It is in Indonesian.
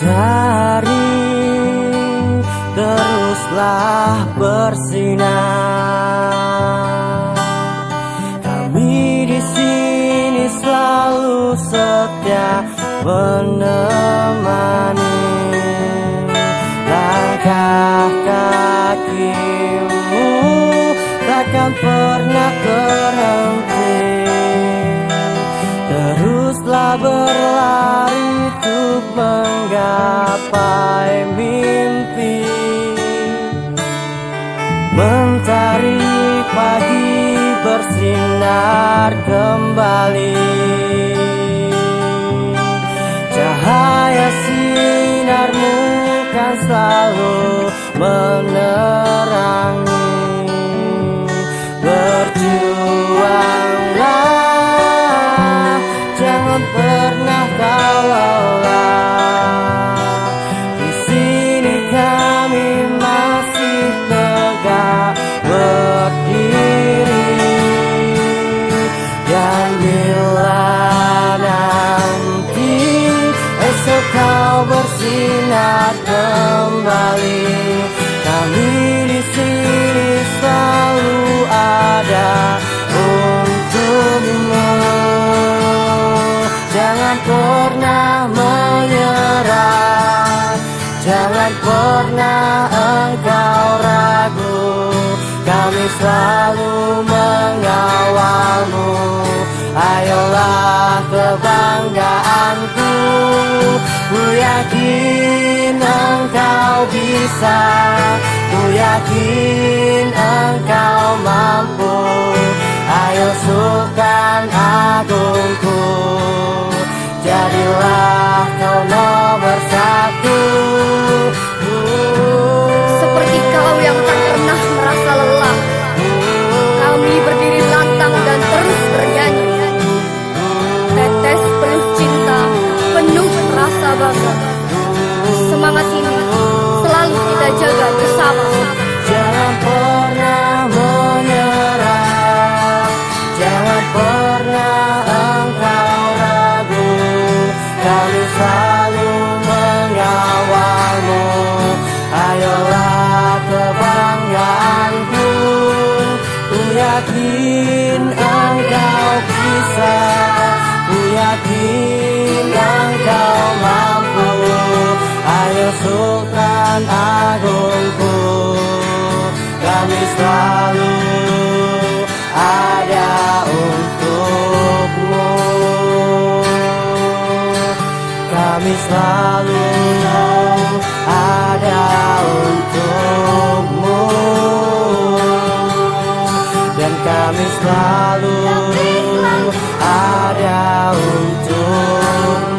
Matahari teruslah bersinar. Kami di sini selalu setia menemani menggapai mimpi. Mentari pagi bersinar kembali. Cahaya sinarmu kan selalu menerangi pernah kau lelah Jangan pernah menyerah. Jangan pernah engkau ragu. Kami selalu mengawalmu. Ayolah kebanggaanku. Ku yakin engkau bisa. Ku yakin engkau mampu yakin engkau bisa. Ku yakin engkau mampu. Ayo Sultan Agungku Kami selalu ada untukmu. Kami selalu kami selalu ada untuk